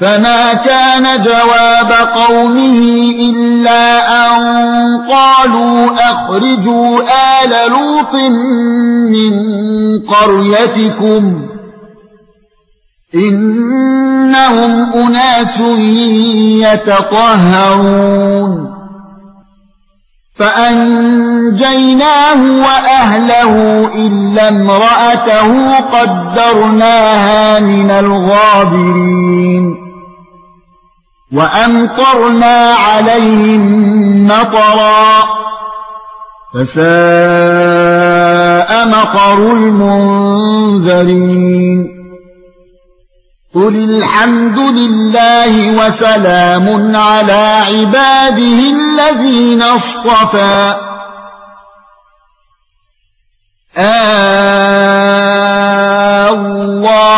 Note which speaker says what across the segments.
Speaker 1: فما كان جواب قومه إلا أن قالوا أخرجوا آل لوط من قريتكم إنهم أناس يتطهرون فأنجيناه وأهله إلا امرأته قدرناها من الغابرين وأمطرنا عليهم مطرا فساء مطر المنذرين. قل الحمد لله وسلام على عباده الذين اصطفى. آه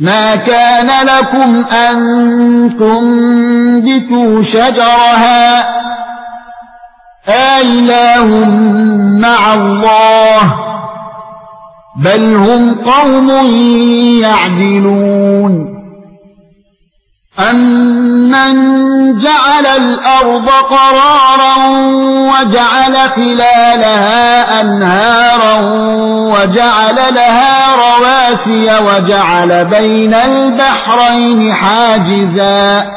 Speaker 1: ما كان لكم ان تنبتوا شجرها؟ آله مع الله بل هم قوم يعدلون أَمَّنْ جَعَلَ الْأَرْضَ قَرَارًا وَجَعَلَ خِلَالَهَا أَنْهَارًا وَجَعَلَ لَهَا رَوَاسِيَ وَجَعَلَ بَيْنَ الْبَحْرَيْنِ حَاجِزًا.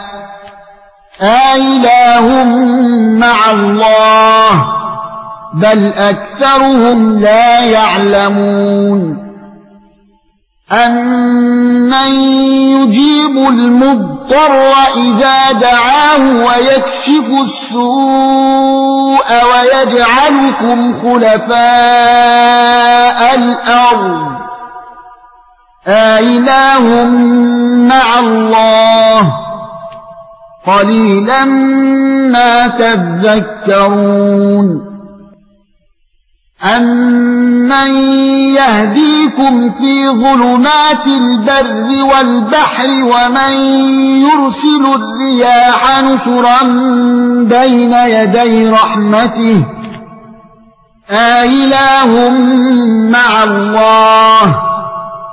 Speaker 1: أَإِلَٰهٌ مَّعَ اللَّهِ بَلْ أَكْثَرُهُمْ لَا يَعْلَمُونَ. أَمَّن يُجِيبُ الْمُضْطَرَّ إِذَا دَعَاهُ وَيَكْشِفُ السُّوءَ وَيَجْعَلُكُمْ خُلَفَاءَ الْأَرْضِ. أَإِلَٰهٌ مَّعَ اللَّهِ. قَلِيلًا مَا تَذَكَّرُونَ. أَمَّن يَهْدِيكُمْ فِي ظُلُمَاتِ الْبَرِّ وَالْبَحْرِ وَمَن يُرْسِلُ الرِّيَاحَ نُشُرًا بَيْنَ يَدَيْ رَحْمَتِهِ. أَإِلَٰهٌ مَّعَ اللَّهِ.